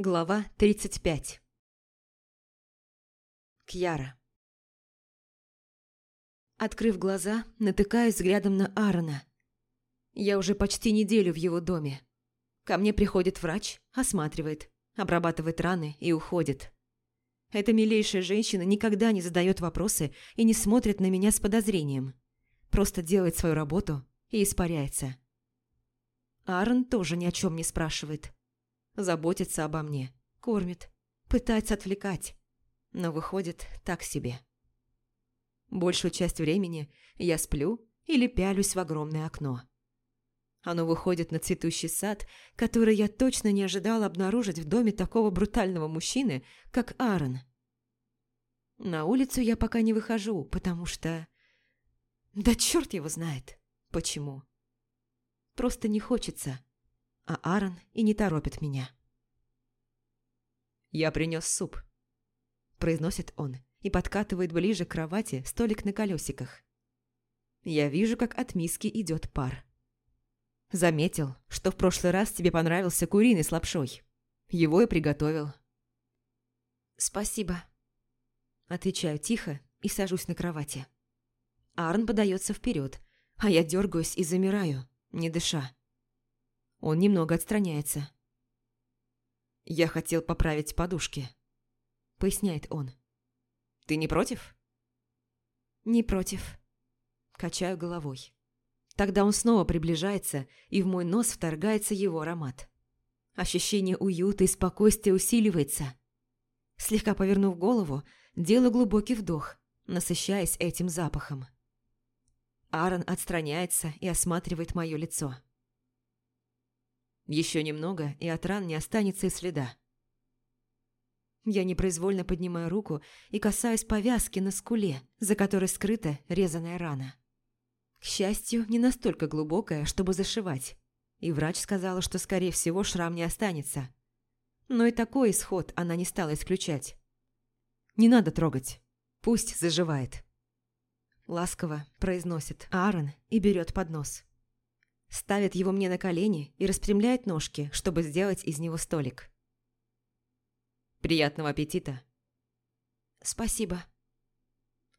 Глава 35 Кьяра Открыв глаза, натыкаюсь взглядом на Аарона. Я уже почти неделю в его доме. Ко мне приходит врач, осматривает, обрабатывает раны и уходит. Эта милейшая женщина никогда не задает вопросы и не смотрит на меня с подозрением. Просто делает свою работу и испаряется. Аарон тоже ни о чем не спрашивает. Заботится обо мне, кормит, пытается отвлекать. Но выходит так себе. Большую часть времени я сплю или пялюсь в огромное окно. Оно выходит на цветущий сад, который я точно не ожидала обнаружить в доме такого брутального мужчины, как Аарон. На улицу я пока не выхожу, потому что... Да черт его знает, почему. Просто не хочется а Аарон и не торопит меня. «Я принес суп», – произносит он и подкатывает ближе к кровати столик на колесиках. Я вижу, как от миски идет пар. Заметил, что в прошлый раз тебе понравился куриный с лапшой. Его и приготовил. «Спасибо», – отвечаю тихо и сажусь на кровати. Арн подается вперед, а я дергаюсь и замираю, не дыша. Он немного отстраняется. «Я хотел поправить подушки», — поясняет он. «Ты не против?» «Не против». Качаю головой. Тогда он снова приближается, и в мой нос вторгается его аромат. Ощущение уюта и спокойствия усиливается. Слегка повернув голову, делаю глубокий вдох, насыщаясь этим запахом. Аарон отстраняется и осматривает мое лицо. Еще немного, и от ран не останется и следа. Я непроизвольно поднимаю руку и касаюсь повязки на скуле, за которой скрыта резаная рана. К счастью, не настолько глубокая, чтобы зашивать. И врач сказала, что, скорее всего, шрам не останется. Но и такой исход она не стала исключать. «Не надо трогать. Пусть заживает». Ласково произносит Аарон и берет поднос. Ставит его мне на колени и распрямляет ножки, чтобы сделать из него столик. «Приятного аппетита!» «Спасибо!»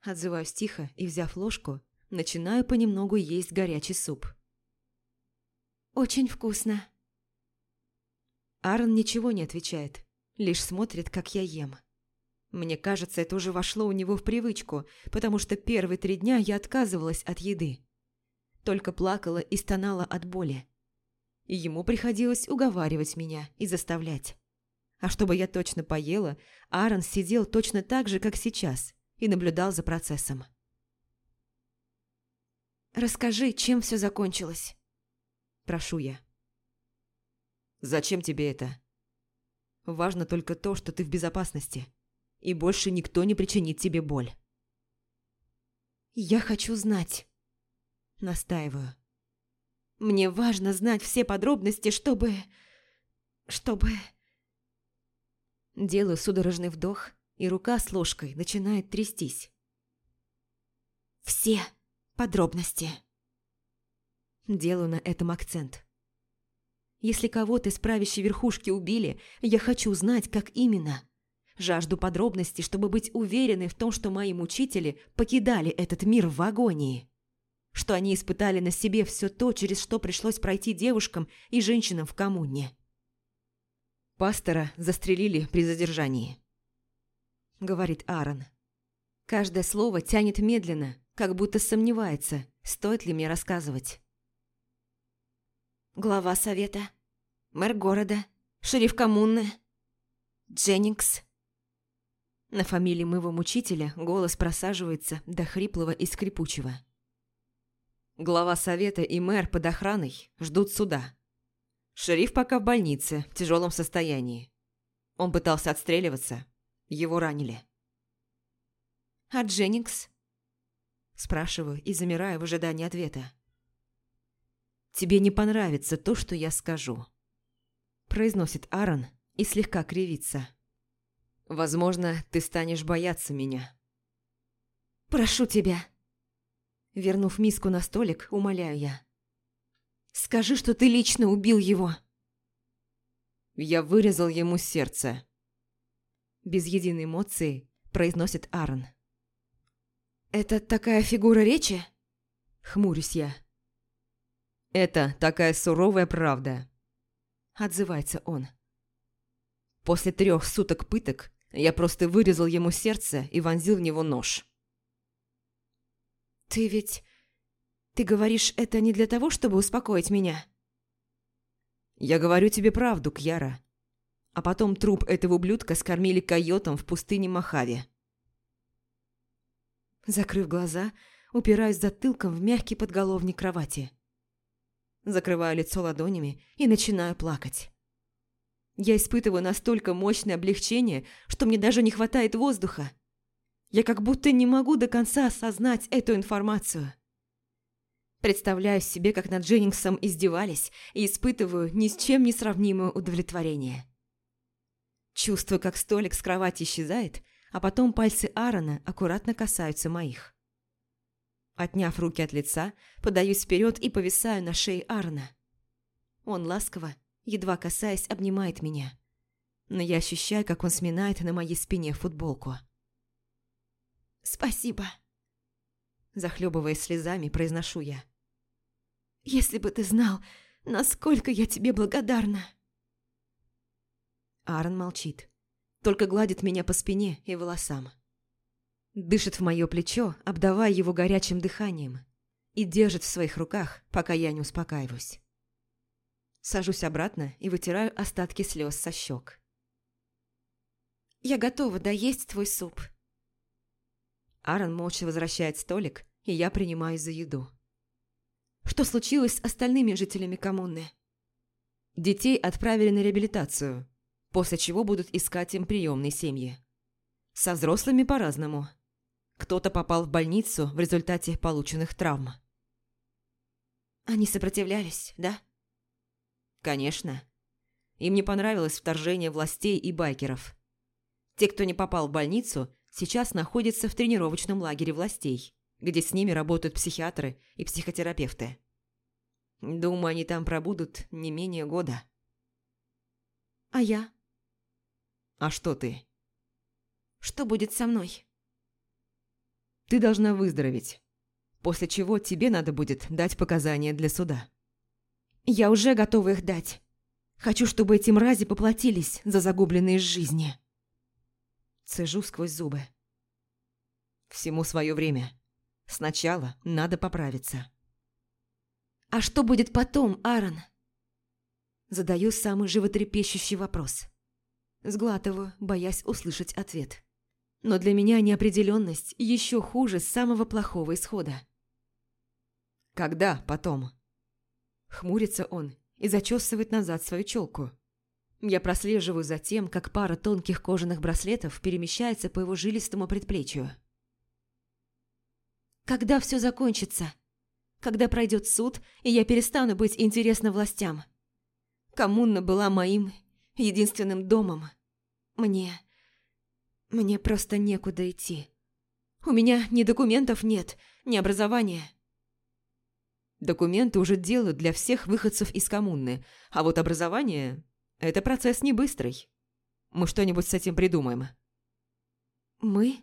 Отзываюсь тихо и, взяв ложку, начинаю понемногу есть горячий суп. «Очень вкусно!» Аарон ничего не отвечает, лишь смотрит, как я ем. Мне кажется, это уже вошло у него в привычку, потому что первые три дня я отказывалась от еды только плакала и стонала от боли. И ему приходилось уговаривать меня и заставлять. А чтобы я точно поела, Аарон сидел точно так же, как сейчас, и наблюдал за процессом. «Расскажи, чем все закончилось?» Прошу я. «Зачем тебе это?» «Важно только то, что ты в безопасности, и больше никто не причинит тебе боль». «Я хочу знать». Настаиваю. Мне важно знать все подробности, чтобы... чтобы... Делаю судорожный вдох, и рука с ложкой начинает трястись. Все подробности. Делаю на этом акцент. Если кого-то из правящей верхушки убили, я хочу знать, как именно. Жажду подробностей, чтобы быть уверенной в том, что мои мучители покидали этот мир в агонии что они испытали на себе все то, через что пришлось пройти девушкам и женщинам в коммуне. «Пастора застрелили при задержании», — говорит Аарон. Каждое слово тянет медленно, как будто сомневается, стоит ли мне рассказывать. Глава совета, мэр города, шериф коммуны, Дженнингс. На фамилии моего мучителя голос просаживается до хриплого и скрипучего. Глава совета и мэр под охраной ждут суда. Шериф пока в больнице, в тяжелом состоянии. Он пытался отстреливаться. Его ранили. «А Дженнингс?» Спрашиваю и замираю в ожидании ответа. «Тебе не понравится то, что я скажу», произносит Аарон и слегка кривится. «Возможно, ты станешь бояться меня». «Прошу тебя», Вернув миску на столик, умоляю я. «Скажи, что ты лично убил его!» Я вырезал ему сердце. Без единой эмоции произносит Аарон. «Это такая фигура речи?» Хмурюсь я. «Это такая суровая правда», – отзывается он. После трех суток пыток я просто вырезал ему сердце и вонзил в него нож. «Ты ведь... Ты говоришь это не для того, чтобы успокоить меня?» «Я говорю тебе правду, Кьяра. А потом труп этого ублюдка скормили койотом в пустыне Махави». Закрыв глаза, упираюсь затылком в мягкий подголовник кровати. Закрываю лицо ладонями и начинаю плакать. Я испытываю настолько мощное облегчение, что мне даже не хватает воздуха. Я как будто не могу до конца осознать эту информацию. Представляю себе, как над Дженнингсом издевались, и испытываю ни с чем не сравнимое удовлетворение. Чувствую, как столик с кровати исчезает, а потом пальцы Аарона аккуратно касаются моих. Отняв руки от лица, подаюсь вперед и повисаю на шее Арна. Он ласково, едва касаясь, обнимает меня. Но я ощущаю, как он сминает на моей спине футболку. «Спасибо», – захлебываясь слезами, произношу я. «Если бы ты знал, насколько я тебе благодарна». Аарон молчит, только гладит меня по спине и волосам. Дышит в мое плечо, обдавая его горячим дыханием, и держит в своих руках, пока я не успокаиваюсь. Сажусь обратно и вытираю остатки слез со щек. «Я готова доесть твой суп». Аарон молча возвращает столик, и я принимаюсь за еду. Что случилось с остальными жителями коммуны? Детей отправили на реабилитацию, после чего будут искать им приемные семьи. Со взрослыми по-разному. Кто-то попал в больницу в результате полученных травм. Они сопротивлялись, да? Конечно. Им не понравилось вторжение властей и байкеров. Те, кто не попал в больницу, сейчас находятся в тренировочном лагере властей, где с ними работают психиатры и психотерапевты. Думаю, они там пробудут не менее года. А я? А что ты? Что будет со мной? Ты должна выздороветь. После чего тебе надо будет дать показания для суда. Я уже готова их дать. Хочу, чтобы эти мрази поплатились за загубленные жизни. Цежу сквозь зубы. Всему свое время. Сначала надо поправиться. А что будет потом, Аарон? Задаю самый животрепещущий вопрос. Сглатываю, боясь услышать ответ. Но для меня неопределенность еще хуже самого плохого исхода. «Когда потом?» Хмурится он и зачесывает назад свою челку. Я прослеживаю за тем, как пара тонких кожаных браслетов перемещается по его жилистому предплечью. «Когда все закончится? Когда пройдет суд, и я перестану быть интересна властям? Коммуна была моим единственным домом. Мне мне просто некуда идти. У меня ни документов нет, ни образования. Документы уже делают для всех выходцев из коммуны, а вот образование – это процесс не быстрый. Мы что-нибудь с этим придумаем. Мы?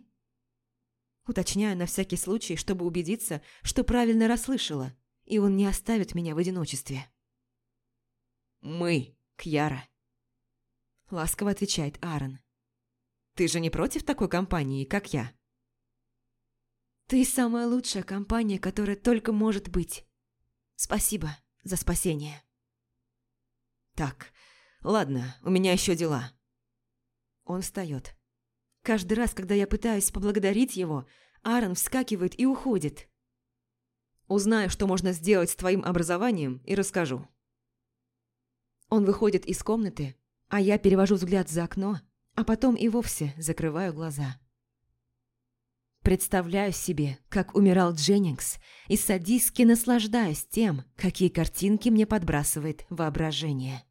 Уточняю на всякий случай, чтобы убедиться, что правильно расслышала, и он не оставит меня в одиночестве. «Мы, Кьяра», – ласково отвечает Аарон. Ты же не против такой компании, как я?» «Ты самая лучшая компания, которая только может быть. Спасибо за спасение». «Так, ладно, у меня еще дела». Он встает. Каждый раз, когда я пытаюсь поблагодарить его, Аарон вскакивает и уходит. «Узнаю, что можно сделать с твоим образованием, и расскажу». Он выходит из комнаты, а я перевожу взгляд за окно а потом и вовсе закрываю глаза. Представляю себе, как умирал Дженнингс, и садистски наслаждаюсь тем, какие картинки мне подбрасывает воображение.